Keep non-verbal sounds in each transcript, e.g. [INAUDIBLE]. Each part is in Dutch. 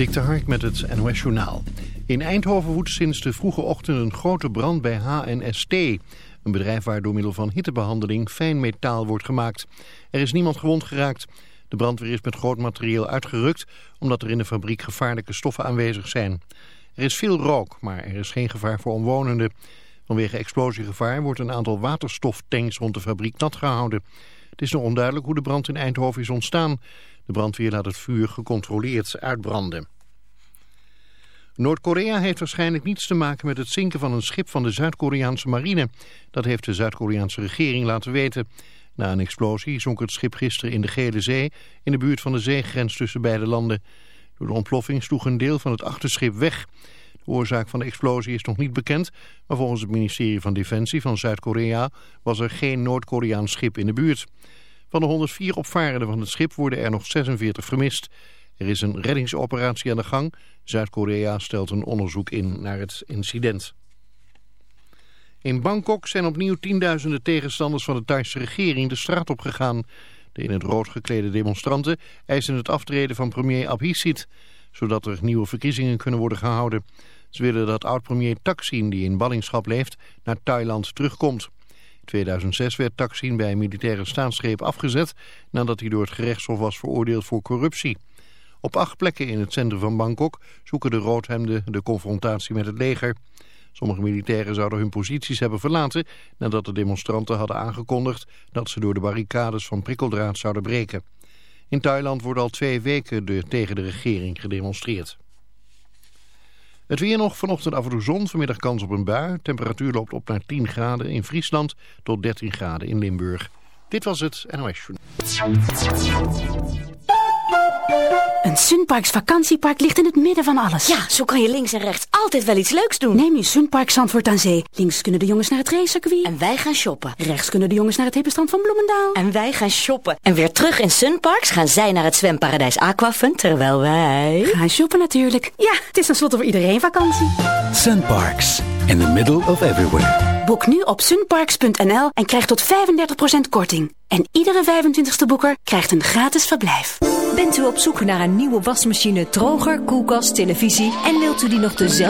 Dik de Hark met het NOS Journaal. In Eindhoven woedt sinds de vroege ochtend een grote brand bij HNST. Een bedrijf waar door middel van hittebehandeling fijn metaal wordt gemaakt. Er is niemand gewond geraakt. De brandweer is met groot materieel uitgerukt... omdat er in de fabriek gevaarlijke stoffen aanwezig zijn. Er is veel rook, maar er is geen gevaar voor omwonenden. Vanwege explosiegevaar wordt een aantal waterstoftanks rond de fabriek nat gehouden. Het is nog onduidelijk hoe de brand in Eindhoven is ontstaan. De brandweer laat het vuur gecontroleerd uitbranden. Noord-Korea heeft waarschijnlijk niets te maken met het zinken van een schip van de Zuid-Koreaanse marine. Dat heeft de Zuid-Koreaanse regering laten weten. Na een explosie zonk het schip gisteren in de Gele Zee in de buurt van de zeegrens tussen beide landen. Door de ontploffing sloeg een deel van het achterschip weg. De oorzaak van de explosie is nog niet bekend, maar volgens het ministerie van Defensie van Zuid-Korea was er geen Noord-Koreaans schip in de buurt. Van de 104 opvarenden van het schip worden er nog 46 vermist. Er is een reddingsoperatie aan de gang. Zuid-Korea stelt een onderzoek in naar het incident. In Bangkok zijn opnieuw tienduizenden tegenstanders van de Thaise regering de straat op gegaan. De in het rood geklede demonstranten eisen het aftreden van premier Abhisit, zodat er nieuwe verkiezingen kunnen worden gehouden. Ze willen dat oud-premier Thaksin, die in ballingschap leeft, naar Thailand terugkomt. 2006 werd Taksin bij een militaire staatsgreep afgezet nadat hij door het gerechtshof was veroordeeld voor corruptie. Op acht plekken in het centrum van Bangkok zoeken de roodhemden de confrontatie met het leger. Sommige militairen zouden hun posities hebben verlaten nadat de demonstranten hadden aangekondigd dat ze door de barricades van prikkeldraad zouden breken. In Thailand wordt al twee weken de, tegen de regering gedemonstreerd. Het weer nog vanochtend af en toe zon, vanmiddag kans op een bui. Temperatuur loopt op naar 10 graden in Friesland tot 13 graden in Limburg. Dit was het NOS Een Sunparks vakantiepark ligt in het midden van alles. Ja, zo kan je links en rechts altijd wel iets leuks doen. Neem je Sunpark Zandvoort aan Zee. Links kunnen de jongens naar het racecircuit. En wij gaan shoppen. Rechts kunnen de jongens naar het hippenstrand van Bloemendaal. En wij gaan shoppen. En weer terug in Sunparks gaan zij naar het zwemparadijs Aquafun, terwijl wij... Gaan shoppen natuurlijk. Ja, het is tenslotte voor iedereen vakantie. Sunparks, in the middle of everywhere. Boek nu op sunparks.nl en krijg tot 35% korting. En iedere 25ste boeker krijgt een gratis verblijf. Bent u op zoek naar een nieuwe wasmachine, droger, koelkast, televisie... en wilt u die nog dezelfde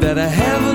That I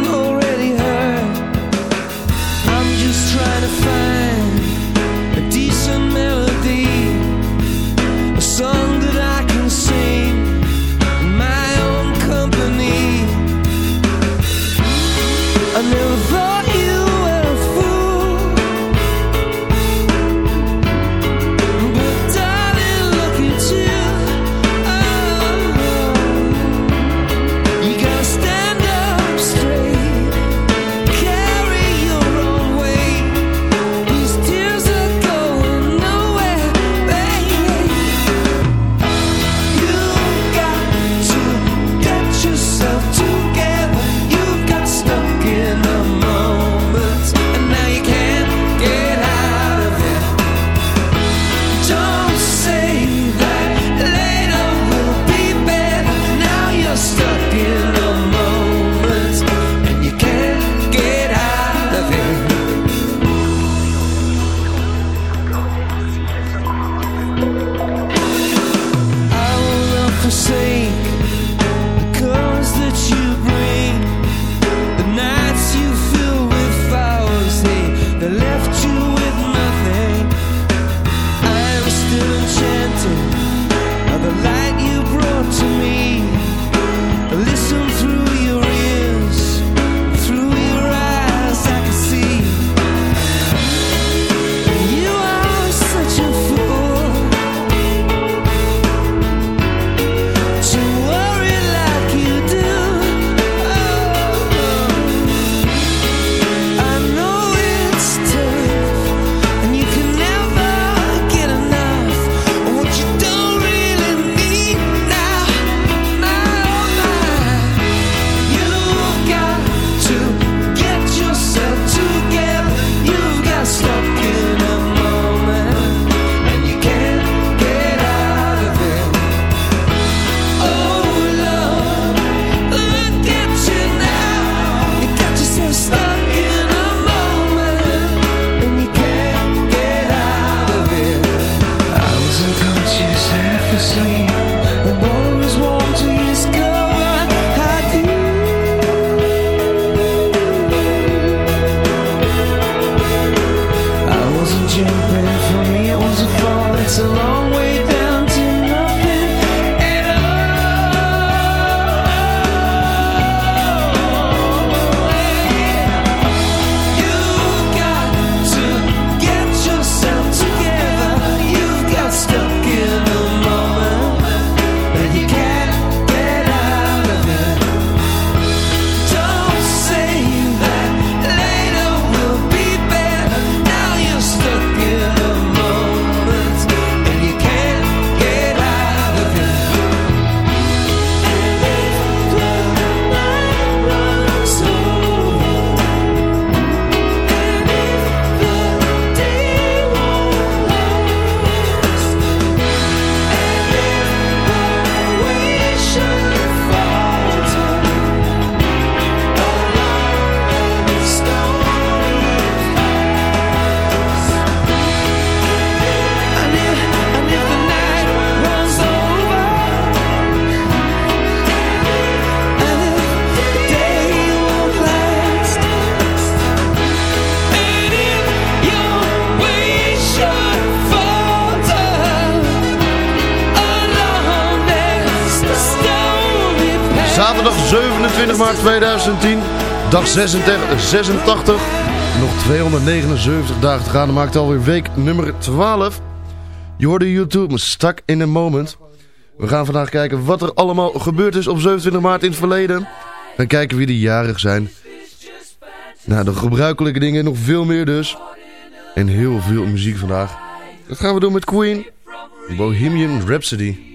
27 maart 2010, dag 86, 86. Nog 279 dagen te gaan. Dan maakt alweer week nummer 12. Je hoorde YouTube stak in een moment. We gaan vandaag kijken wat er allemaal gebeurd is op 27 maart in het verleden. En kijken wie de jarig zijn. Nou, de gebruikelijke dingen, nog veel meer dus. En heel veel muziek vandaag. Dat gaan we doen met Queen. Bohemian Rhapsody.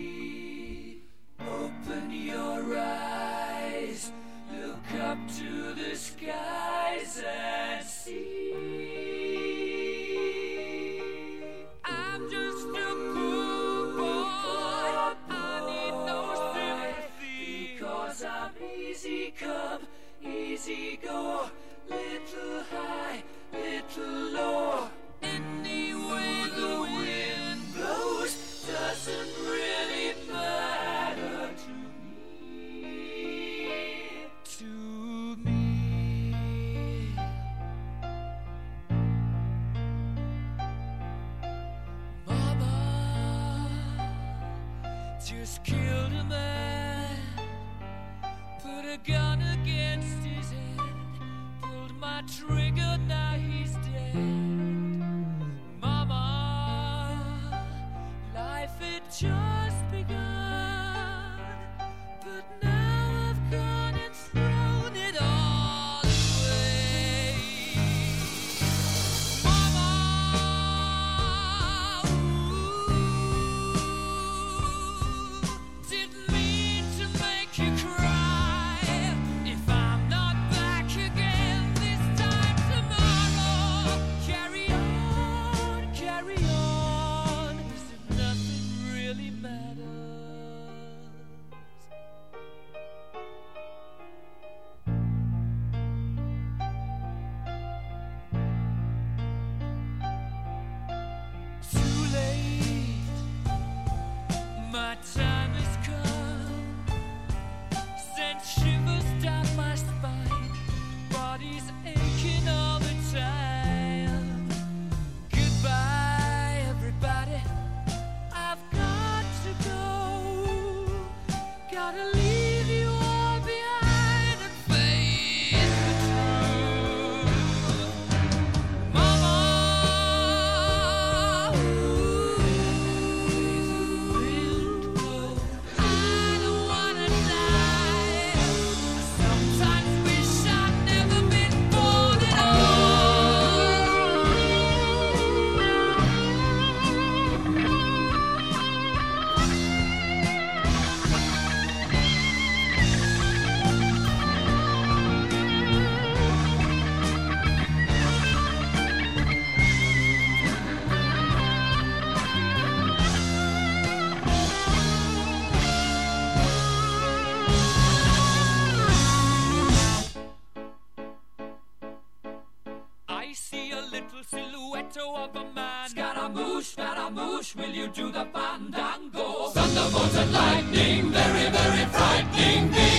you do the fandango. Thunderbolts and lightning, very, very frightening me.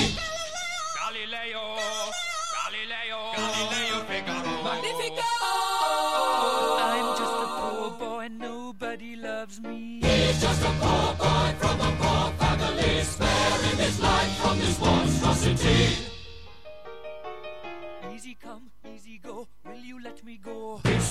Galileo, Galileo, Galileo Figaro. Magnifico! I'm just a poor boy, nobody loves me. He's just a poor boy from a poor family, sparing his life from this monstrosity. Easy come, easy go, will you let me go? It's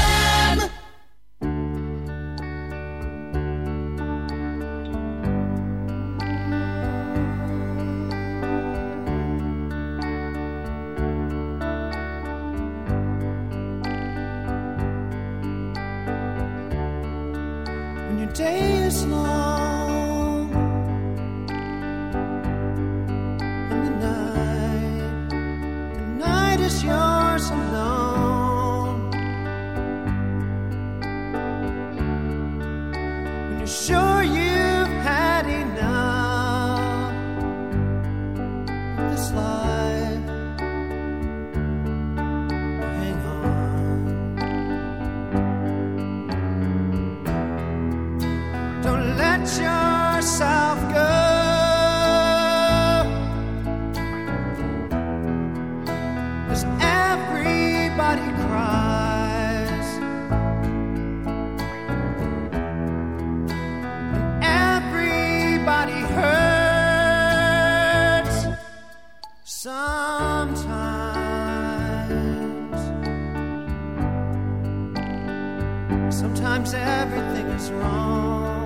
Sometimes everything is wrong.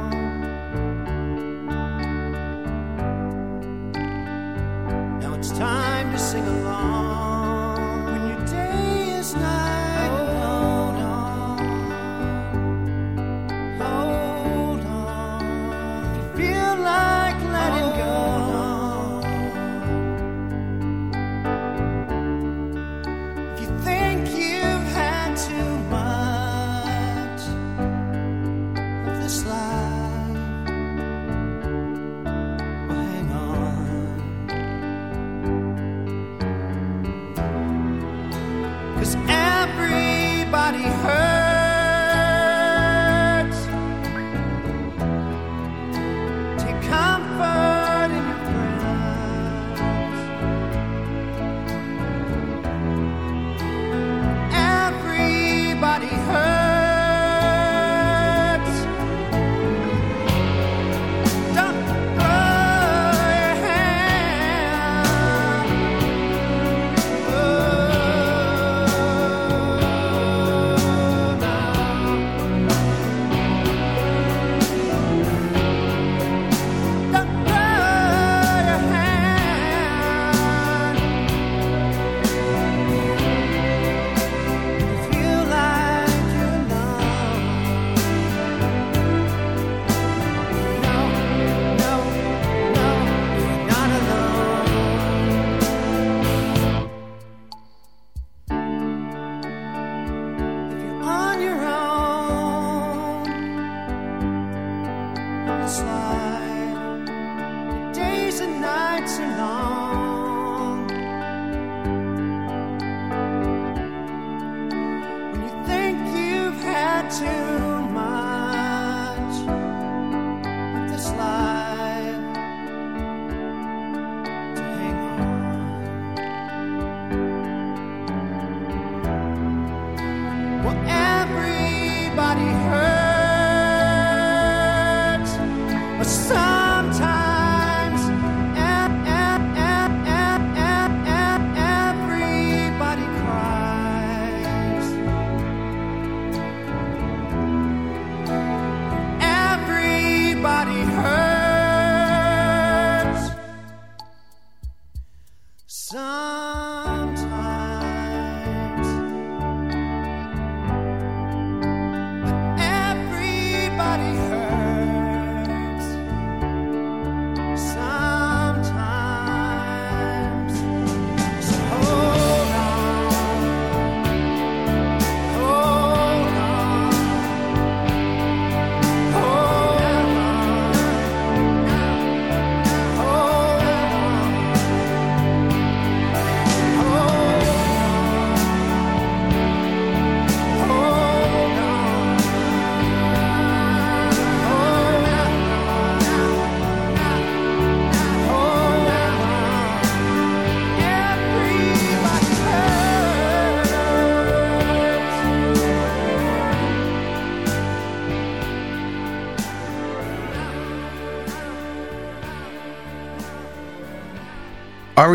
slide. The days and nights are long.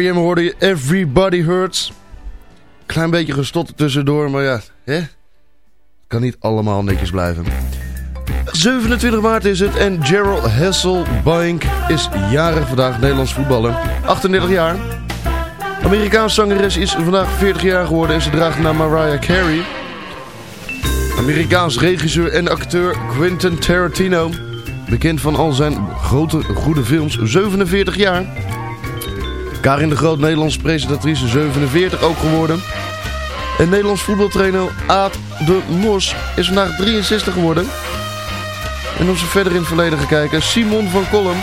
R.E.M. hoorde je Everybody Hurts. Klein beetje gestotterd tussendoor, maar ja, hè? Kan niet allemaal netjes blijven. 27 maart is het en Gerald Hasselbank is jarig vandaag, Nederlands voetballer. 38 jaar. Amerikaanse zangeres is vandaag 40 jaar geworden en ze draagt naar Mariah Carey. Amerikaans regisseur en acteur Quentin Tarantino. Bekend van al zijn grote goede films, 47 jaar. Karin de Groot, Nederlands presentatrice, 47 ook geworden. En Nederlands voetbaltrainer Aad de Mos is vandaag 63 geworden. En als we verder in het verleden gaan kijken, Simon van Kolm,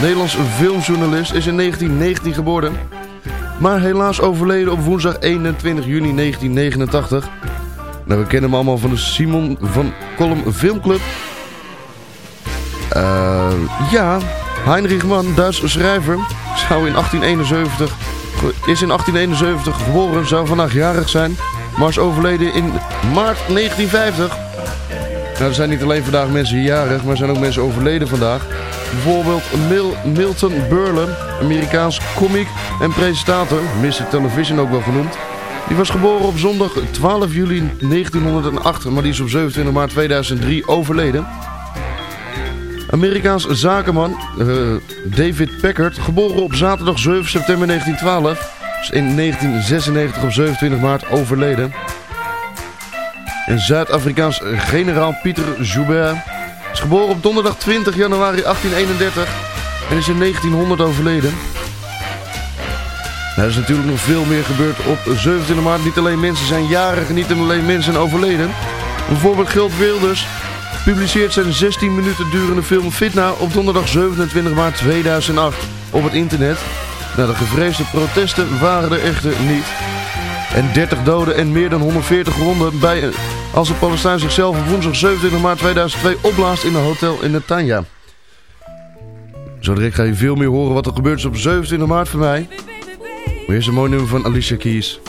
Nederlands filmjournalist, is in 1919 geboren. Maar helaas overleden op woensdag 21 juni 1989. Nou, we kennen hem allemaal van de Simon van Kolm Filmclub. Eh, ja, Heinrich Mann, Duitse schrijver, zou in 1871, ge- is in 1871 geboren, zou vandaag jarig zijn, maar is overleden in maart 1950. Nou, er zijn niet alleen vandaag mensen jarig, maar er zijn ook mensen overleden vandaag. Bijvoorbeeld Mil Milton Berle, Amerikaans komiek en presentator, Mr. Television ook wel genoemd. Die was geboren op zondag 12 juli 1908, maar die is op 27 maart 2003 overleden. Amerikaans zakenman eh, David Packard, geboren op zaterdag 7 september 1912, is in 1996 op 27 maart overleden. En Zuid-Afrikaans generaal Pieter Joubert is geboren op donderdag 20 januari 1831 en is in 1900 overleden. Er is natuurlijk nog veel meer gebeurd op 27 maart. Niet alleen mensen zijn jarig, niet alleen mensen zijn overleden. Bijvoorbeeld Gilt Wilders publiceert zijn 16 minuten durende film Fitna op donderdag 27 maart 2008 op het internet. Nou, de gevreesde protesten waren er echter niet. En 30 doden en meer dan 140 gewonden bij, als de Palestijn zichzelf op woensdag 27 maart 2002 opblaast in een hotel in Netanya. Zo direct ga je veel meer horen wat er gebeurt is op 27 maart voor mij. Maar eerst een mooi nummer van Alicia Keys.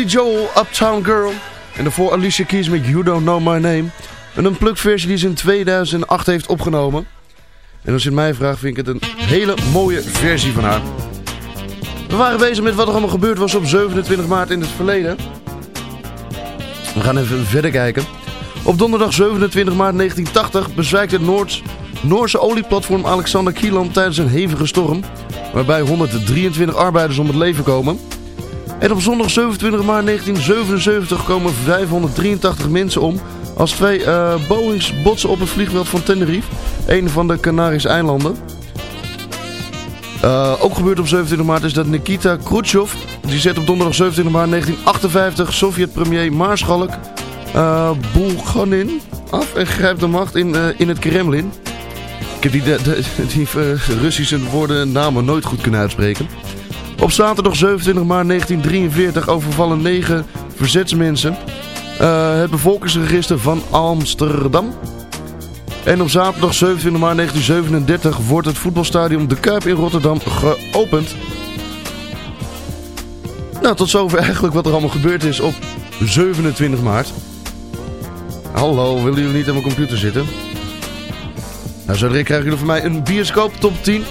Billy Joel, Uptown Girl. En daarvoor Alicia Keys met You Don't Know My Name. Een plukversie versie die ze in 2008 heeft opgenomen. En als je het mij vraagt vind ik het een hele mooie versie van haar. We waren bezig met wat er allemaal gebeurd was op 27 maart in het verleden. We gaan even verder kijken. Op donderdag 27 maart 1980 bezwijkt het Noords Noorse olieplatform Alexander Kieland tijdens een hevige storm... waarbij 123 arbeiders om het leven komen... En op zondag 27 maart 1977 komen 583 mensen om als twee eh, Boeings botsen op het vliegveld van Tenerife, een van de Canarische eilanden. Eh, ook gebeurd op 27 maart is dat Nikita Khrushchev, die zet op donderdag 27 maart 1958 Sovjet-premier Maarschalk uh, Bulganin af en grijpt de macht in, eh, in het Kremlin. Ik heb die, de, die eh, Russische woorden en namen nooit goed kunnen uitspreken. Op zaterdag 27 maart 1943 overvallen negen verzetsmensen eh, het bevolkingsregister van Amsterdam. En op zaterdag 27 maart 1937 wordt het voetbalstadion De Kuip in Rotterdam geopend. Nou, tot zover eigenlijk wat er allemaal gebeurd is op 27 maart. Hallo, willen jullie niet aan mijn computer zitten? Nou, zo direct krijgen jullie van mij een bioscoop top 10.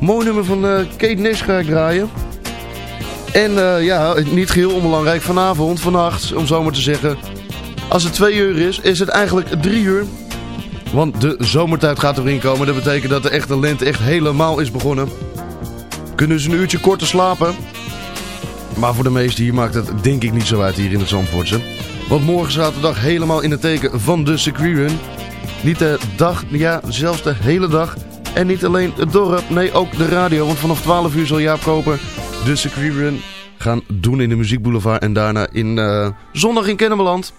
Mooi nummer van eh, Kate Nash ga ik draaien. En eh, ja, niet geheel onbelangrijk, vanavond, vannacht, om zo maar te zeggen. Als het 2 uur is, is het eigenlijk 3 uur. Want de zomertijd gaat erin komen. Dat betekent dat de echte lente echt helemaal is begonnen. Kunnen dus een uurtje korter slapen. Maar voor de meesten hier maakt het denk ik niet zo uit hier in het Zandvoortse. Want morgen staat de dag helemaal in het teken van de circuitrun. Niet de dag, ja zelfs de hele dag. En niet alleen het dorp, nee ook de radio. Want vanaf 12 uur zal Jaap Koper de circuitrun gaan doen in de Muziekboulevard. En daarna in eh, zondag in Kennemerland.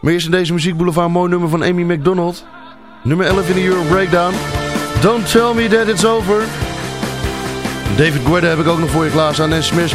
Maar eerst in deze Muziekboulevard mooi nummer van Amy McDonald. Nummer 11 in de Euro Breakdown. Don't tell me that it's over. David Guetta heb ik ook nog voor je klaarstaan en Smash.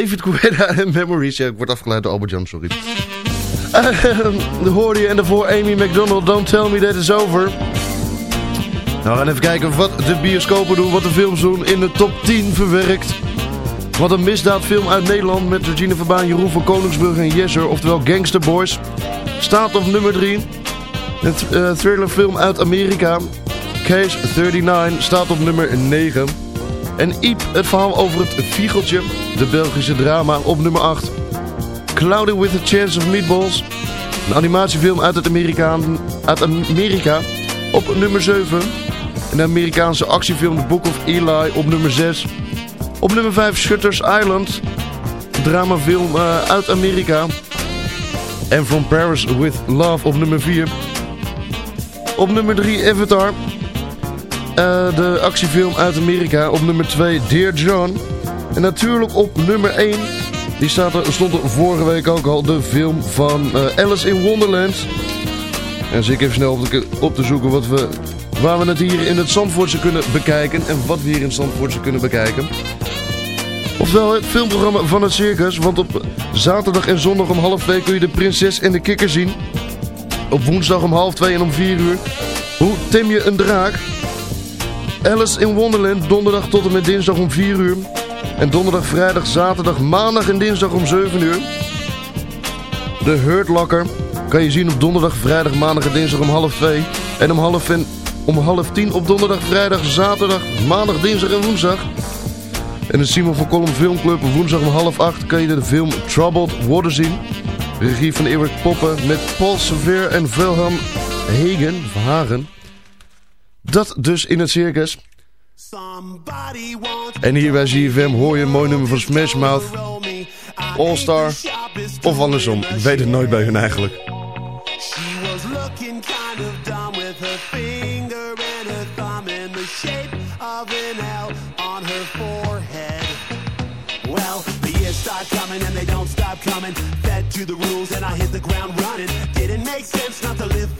David Guetta en Memories. Ja, ik word afgeleid door Albert Jan, sorry. De hoorde je en daarvoor Amy McDonald, Don't Tell Me That It's Over. Nou, we gaan even kijken wat de bioscopen doen, wat de films doen in de top 10 verwerkt. Wat een misdaadfilm uit Nederland met Regine Verbaan, Jeroen van Koningsbrug en Jesser, oftewel Gangster Boys. Staat op nummer 3. Een uh, thrillerfilm uit Amerika, Case 39, staat op nummer 9. En Iep, het verhaal over het Viegeltje, de Belgische drama, op nummer 8. Cloudy with a Chance of Meatballs, een animatiefilm uit, het Amerikaan, uit Amerika, op nummer 7. En de Amerikaanse actiefilm The Book of Eli op nummer 6. Op nummer 5 Shutters Island, dramafilm uh, uit Amerika. En From Paris with Love op nummer 4. Op nummer 3 Avatar, de actiefilm uit Amerika. Op nummer 2 Dear John. En natuurlijk op nummer 1, die staat er, stond er vorige week ook al, de film van uh, Alice in Wonderland. En zie ik even snel op te, op te zoeken wat we, waar we het hier in het Zandvoortse kunnen bekijken. En wat we hier in het Zandvoortse kunnen bekijken. Oftewel het filmprogramma van het circus. Want op zaterdag en zondag om half 2 kun je de prinses en de kikker zien. Op woensdag om half 2 en om 4 uur. Hoe tem je een draak? Alice in Wonderland, donderdag tot en met dinsdag om 4 uur. En donderdag, vrijdag, zaterdag, maandag en dinsdag om 7 uur. De Hurt Locker kan je zien op donderdag, vrijdag, maandag en dinsdag om half 2. En om half, en, om half 10 op donderdag, vrijdag, zaterdag, maandag, dinsdag en woensdag. En de Simon van Kolm Filmclub woensdag om half 8 kan je de film Troubled Water zien. Regie van Erik Poppen met Paul Sever en Wilhelm Hagen, Verhagen. Dat dus in het circus. En hier bij ZFM hoor je een mooi nummer van Smash Mouth. All Star. Of andersom. Ik weet het nooit bij hun eigenlijk. She was looking kind of dumb with her finger and her thumb in the shape of an L on her forehead. Well, the years start coming and they don't stop coming. Fed to the rules and I hit the ground running. Didn't make sense not to live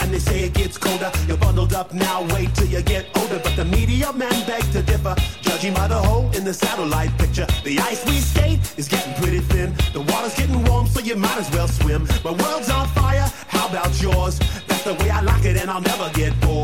and they say it gets colder. You're bundled up now, wait till you get older. But the media men beg to differ, judging by the hole in the satellite picture. The ice we skate is getting pretty thin. The water's getting warm, so you might as well swim. My world's on fire, how about yours? That's the way I like it, and I'll never get bored.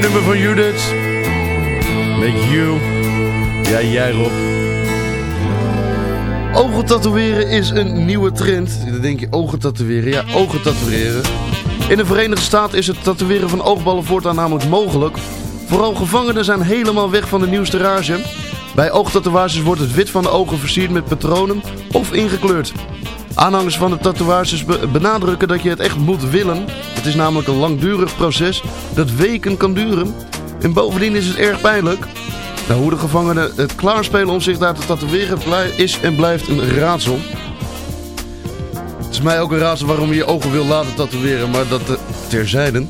Nummer van Judith. Met You. Ja, jij Rob. Ogen tatoeëren is een nieuwe trend. Dan denk je, ogen tatoeëren. Ja, ogen tatoeëren. In de Verenigde Staten is het tatoeëren van oogballen voortaan namelijk mogelijk. Vooral gevangenen zijn helemaal weg van de nieuwste rage. Bij oogtatoeages wordt het wit van de ogen versierd met patronen of ingekleurd. Aanhangers van de tatoeages be- benadrukken dat je het echt moet willen. Het is namelijk een langdurig proces dat weken kan duren. En bovendien is het erg pijnlijk. Nou, hoe de gevangenen het klaarspelen om zich daar te tatoeëren is en blijft een raadsel. Het is mij ook een raadsel waarom je je ogen wil laten tatoeëren, maar dat eh, terzijde.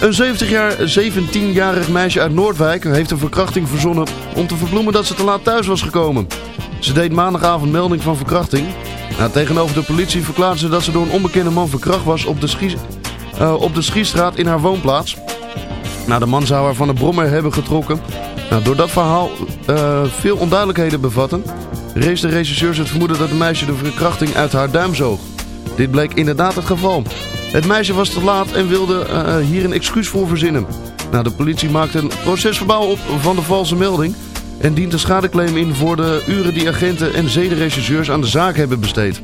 Een 70 jaar, 17-jarig meisje uit Noordwijk heeft een verkrachting verzonnen om te verbloemen dat ze te laat thuis was gekomen. Ze deed maandagavond melding van verkrachting. Nou, tegenover de politie verklaarde ze dat ze door een onbekende man verkracht was op de, Schie, eh, op de Schiestraat in haar woonplaats. Nou, de man zou haar van de brommer hebben getrokken. Nou, door dat verhaal eh, veel onduidelijkheden bevatten, rees de regisseurs het vermoeden dat het meisje de verkrachting uit haar duim zoog. Dit bleek inderdaad het geval. Het meisje was te laat en wilde eh, hier een excuus voor verzinnen. Nou, de politie maakte een procesverbaal op van de valse melding en dient een schadeclaim in voor de uren die agenten en zedenregisseurs aan de zaak hebben besteed.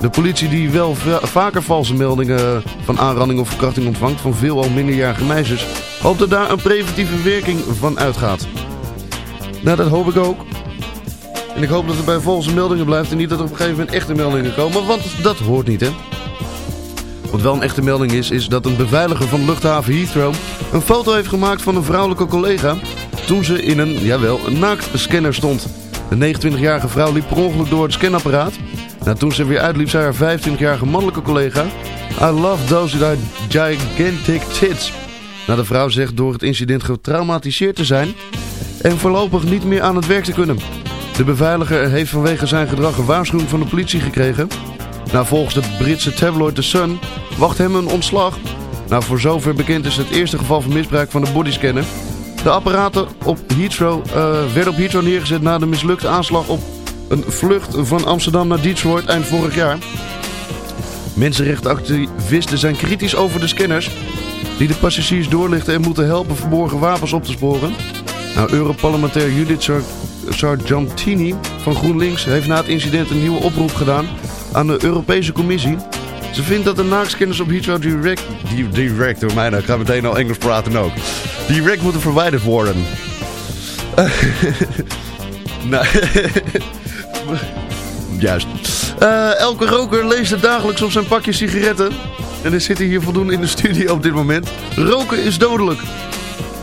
De politie die wel va- vaker valse meldingen van aanranding of verkrachting ontvangt van veel al minderjarige meisjes, hoopt dat daar een preventieve werking van uitgaat. Nou, dat hoop ik ook. En ik hoop dat het bij valse meldingen blijft en niet dat er op een gegeven moment echte meldingen komen, want dat hoort niet, hè. Wat wel een echte melding is, is dat een beveiliger van luchthaven Heathrow een foto heeft gemaakt van een vrouwelijke collega toen ze in een, jawel, naaktscanner stond. De 29-jarige vrouw liep per ongeluk door het scanapparaat. Nou, toen ze weer uitliep, zei haar 25-jarige mannelijke collega... I love those gigantic tits. Nou, de vrouw zegt door het incident getraumatiseerd te zijn... en voorlopig niet meer aan het werk te kunnen. De beveiliger heeft vanwege zijn gedrag een waarschuwing van de politie gekregen... Nou, volgens de Britse tabloid The Sun wacht hem een ontslag. Nou, voor zover bekend is het eerste geval van misbruik van de bodyscanner. De apparaten op Heathrow eh, werden op Heathrow neergezet na de mislukte aanslag op een vlucht van Amsterdam naar Detroit eind vorig jaar. Mensenrechtenactivisten zijn kritisch over de scanners die de passagiers doorlichten en moeten helpen verborgen wapens op te sporen. Nou, Europarlementair Judith Sar Sargentini van GroenLinks heeft na het incident een nieuwe oproep gedaan aan de Europese Commissie. Ze vindt dat de naakscanners op Heathrow direct... Direct, door mij nou, ik ga meteen al Engels praten ook. Direct moeten verwijderd worden. [LAUGHS] nou, [LAUGHS] juist. Eh, elke roker leest het dagelijks op zijn pakje sigaretten. En er zitten hier voldoende in de studio op dit moment. Roken is dodelijk.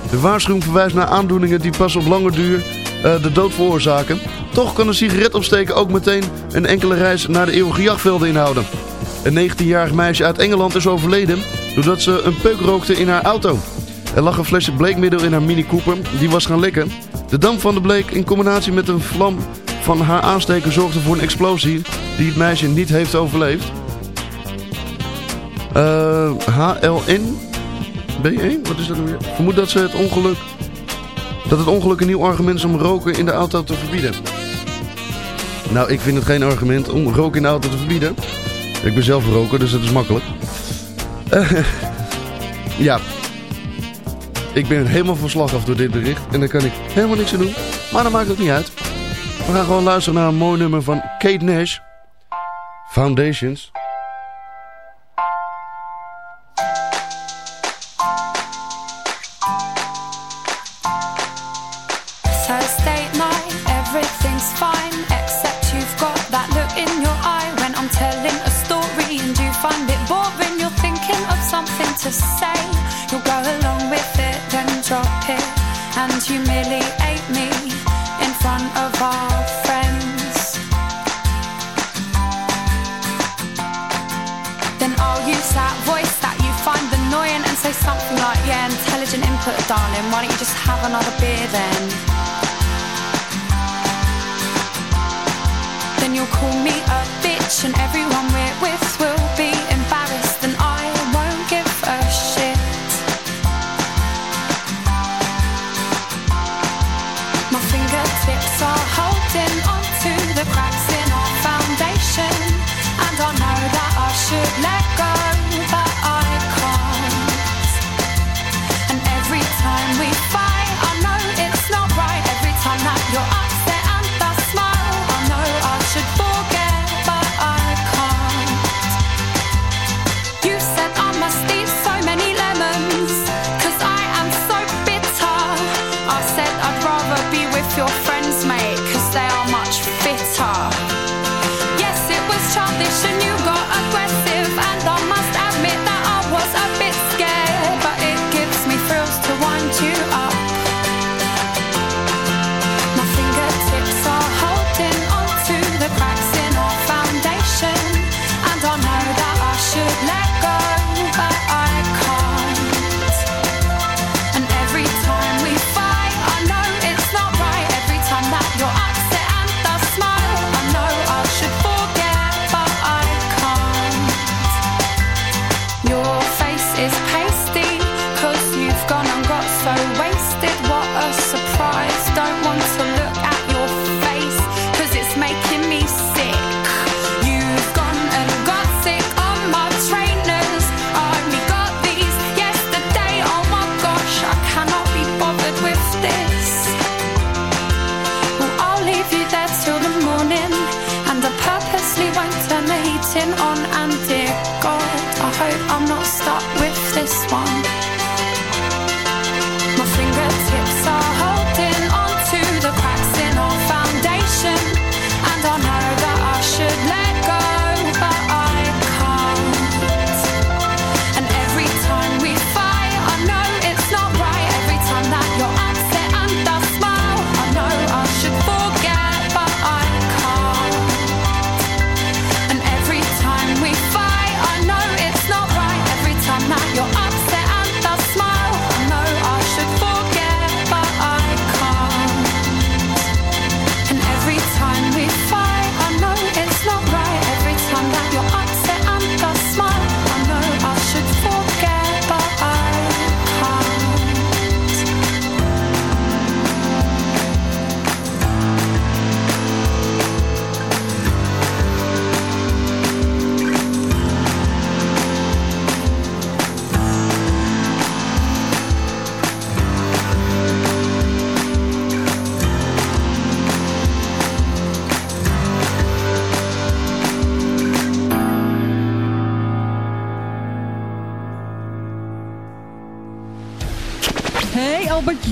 De waarschuwing verwijst naar aandoeningen die pas op lange duur eh, de dood veroorzaken. Toch kan een sigaret opsteken ook meteen een enkele reis naar de eeuwige jachtvelden inhouden. Een 19-jarig meisje uit Engeland is overleden doordat ze een peuk rookte in haar auto. Er lag een flesje bleekmiddel in haar Mini Cooper, die was gaan lekken. De damp van de bleek in combinatie met een vlam van haar aansteker zorgde voor een explosie die het meisje niet heeft overleefd. Eh, HLN B1? Wat is dat nou weer? Vermoed dat ze het ongeluk... Dat het ongeluk een nieuw argument is om roken in de auto te verbieden. Nou, ik vind het geen argument om roken in de auto te verbieden. Ik ben zelf roker, dus dat is makkelijk. Eh, [LAUGHS] ja. Ik ben helemaal van slag af door dit bericht. En daar kan ik helemaal niks aan doen. Maar dat maakt het niet uit. We gaan gewoon luisteren naar een mooi nummer van Kate Nash. Foundations.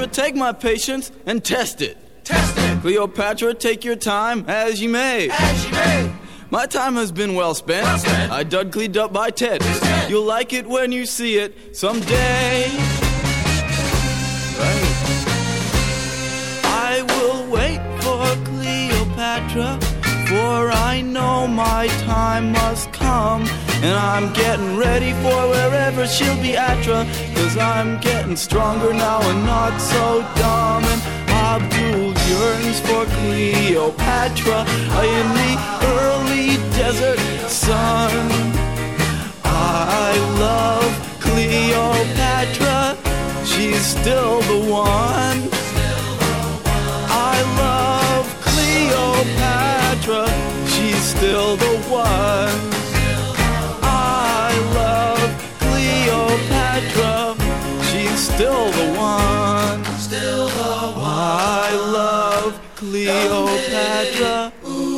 Cleopatra, take my patience and test it. Test it. Cleopatra, take your time as you may. As you may. My time has been well spent. Well spent. I dug cleaned up by Ted. Ted. You'll like it when you see it someday. Right. I will wait for Cleopatra, for I know my time must come. And I'm getting ready for wherever she'll be at, cause I'm getting stronger now and not so dumb. And Abdul yearns for Cleopatra in the early desert sun. I love Cleopatra, she's still the one. I love Cleopatra, she's still the one. Still the one. Still the one. I love Cleopatra,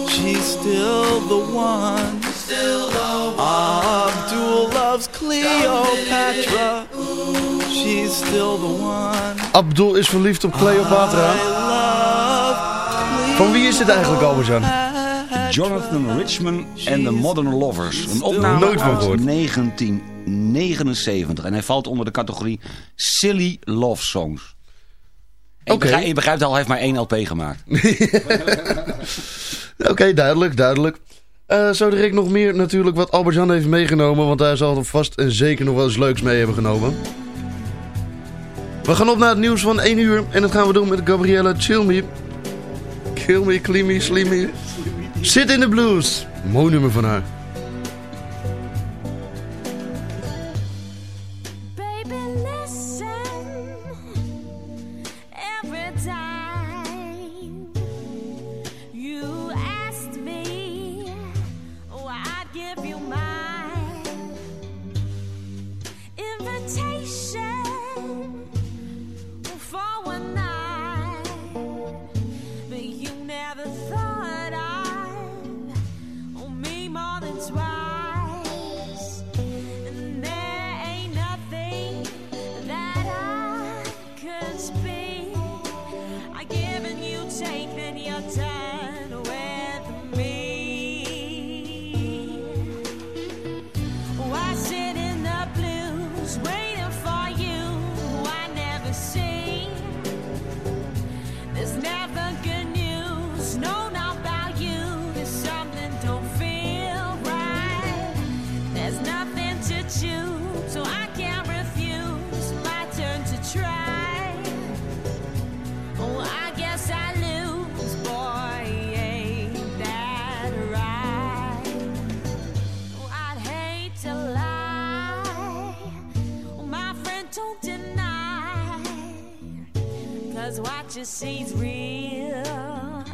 she's still the one. Still the one. Abdul loves Cleopatra, she's still the one. Abdul is verliefd op Cleopatra. Van wie is dit eigenlijk, Albert-Jan? Jonathan Richman en the Modern Lovers. Een opname Nooit van uit gehoord. 1979. En hij valt onder de categorie Silly Love Songs. Oké. je, begrijpt, je begrijpt al, hij heeft maar één LP gemaakt. [LAUGHS] [LAUGHS] Oké, duidelijk, duidelijk. Eh zo direct nog meer natuurlijk wat Albert-Jan heeft meegenomen, want hij zal er vast en zeker nog wel eens leuks mee hebben genomen. We gaan op naar het nieuws van 1 uur en dat gaan we doen met Gabriella Chill Me. Kill Me, Clean Me, Slim Me. Sit in the Blues. Mooi nummer van haar. You see's real,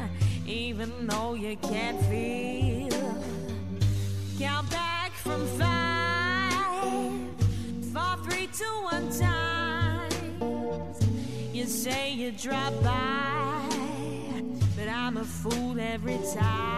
even though you can't feel. Count back from five, four, three, two, one time. You say you drop by, but I'm a fool every time.